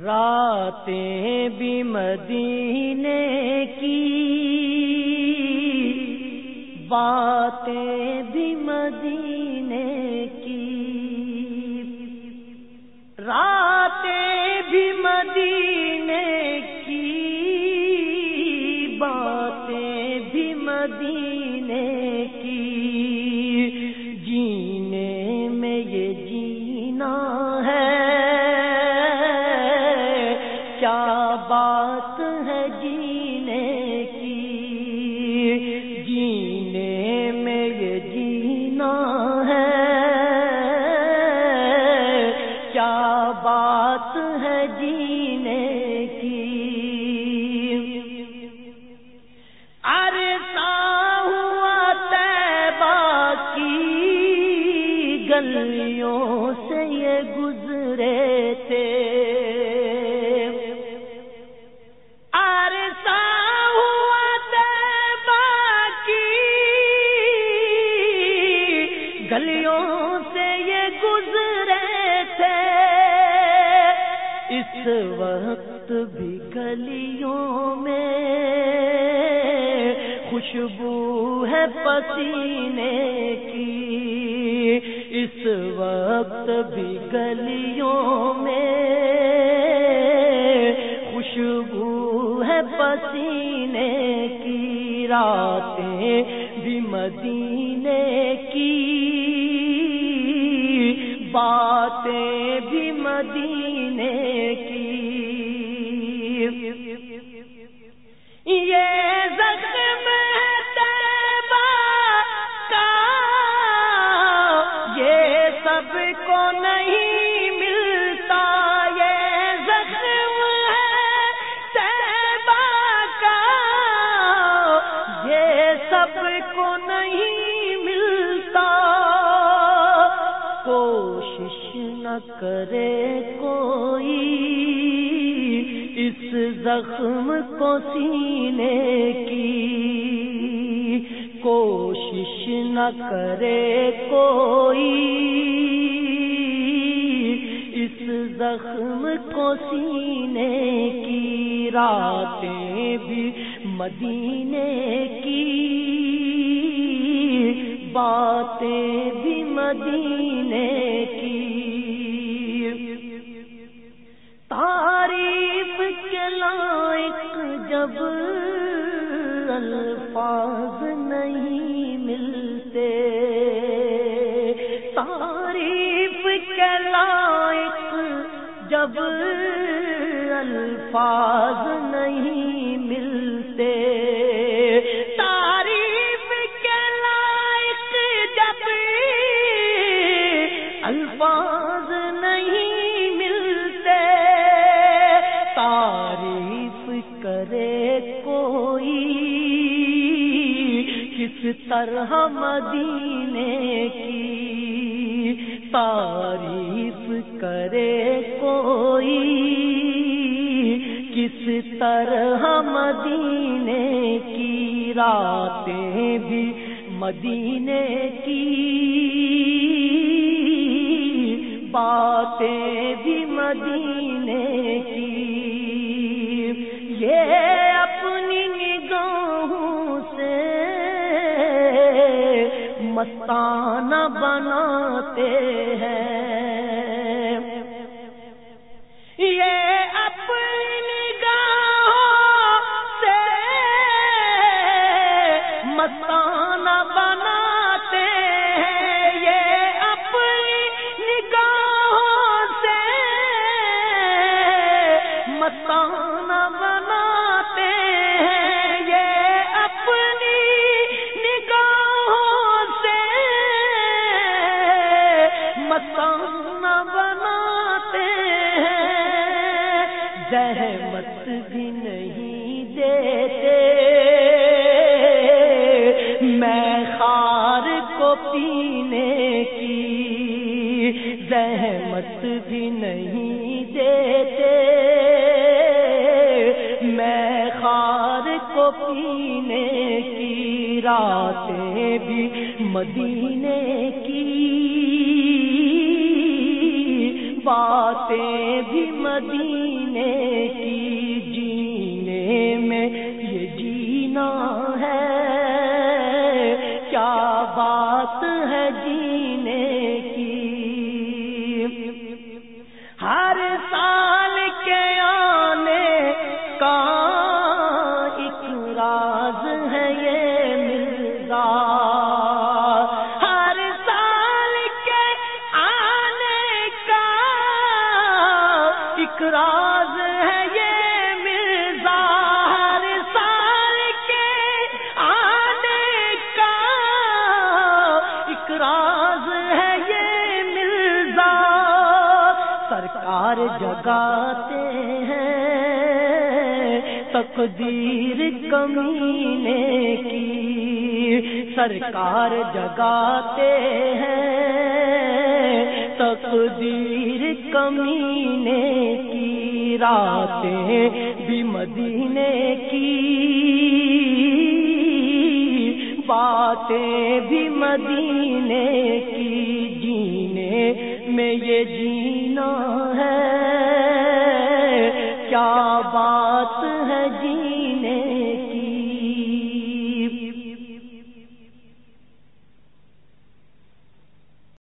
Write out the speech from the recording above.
راتیں بھی مدینے کی، باتیں بھی مدینے کی۔ راتیں بھی مدینے کی، باتیں بھی مدینے کی۔ گزرے تھے۔ گلیوں سے یہ گزرے تھے۔ اس وقت بھی گلیوں میں خوشبو ہے پسینے کی۔ اس وقت بھی گلیوں میں خوشبو ہے پسینے کی راتیں بھی مدینے کی باتیں بھی مدینے کو نہیں ملتا، یہ زخم ہے تیبا کا۔ یہ سب کو نہیں ملتا۔ کوشش نہ کرے کوئی۔ اس زخم کو سینے کی۔ کوشش نہ کرے کوئی۔ زخم کو سینے کی راتیں بھی مدینے کی باتیں بھی مدینے کی تعریف کے لائق جب الفاظ نہیں ملتے جب الفاظ نہیں ملتے۔ تعریف کے لائق جب الفاظ نہیں ملتے، تعریف کرے کوئی۔ کس طرح مدینے کی تعریف کرے طرح مدینے کی راتیں بھی مدینے کی باتیں بھی مدینے کی یہ اپنی نگاہوں سے مستانہ بناتے بھی نہیں دیتے۔ میں خار کو پینے کی زحمت بھی نہیں دیتے۔ میں خار کو پینے کی راتیں بھی مدینے کی باتیں بھی مدینے ہر سال کے آنے کا ایک راز ہے یہ مرزا ہر سال کے آنے کا ایک راز ہے یہ مرزا ہر سال کے آنے کا ایک راز ہے سرکار جگاتے ہیں۔ تقدیر کمینے کی سرکار جگاتے ہیں۔ تقدیر کمینے کی راتیں بھی مدینے کی۔ باتیں بھی مدینے کی۔ جینے میں یہ جینا ہے۔ بابا